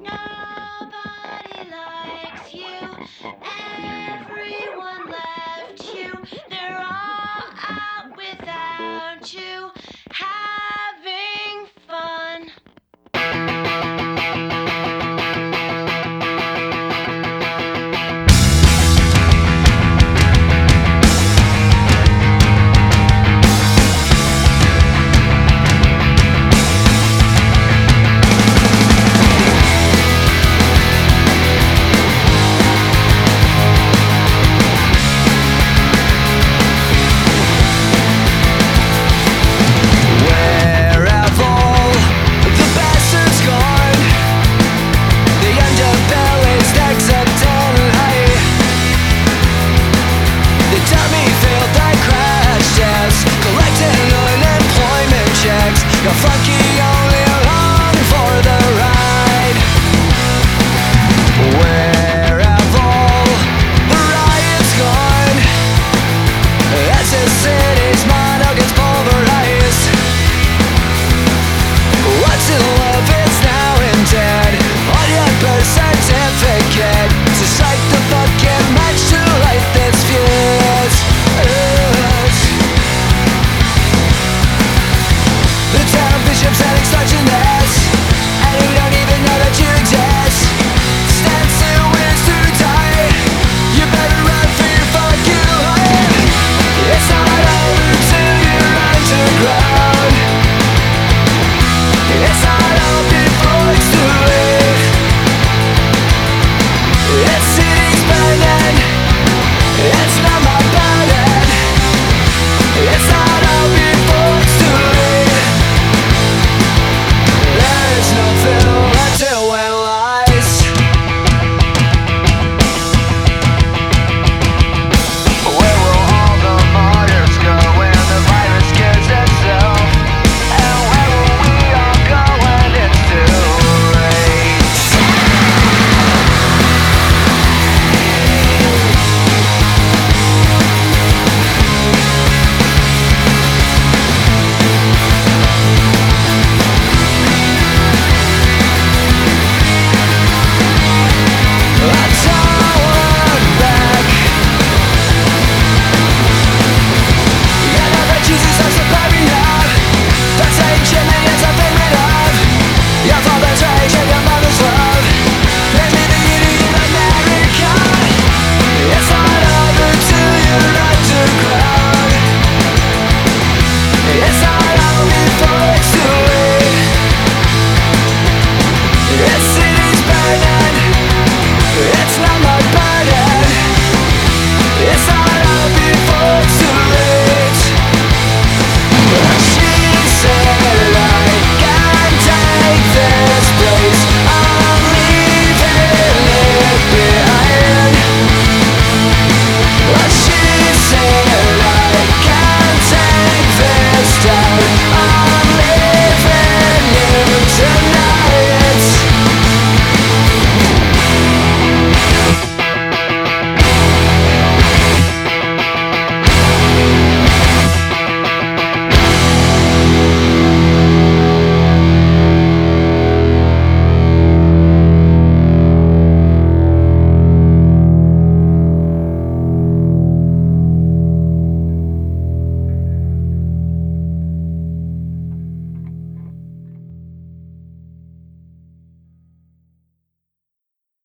Nobody likes you. Everyone flunky only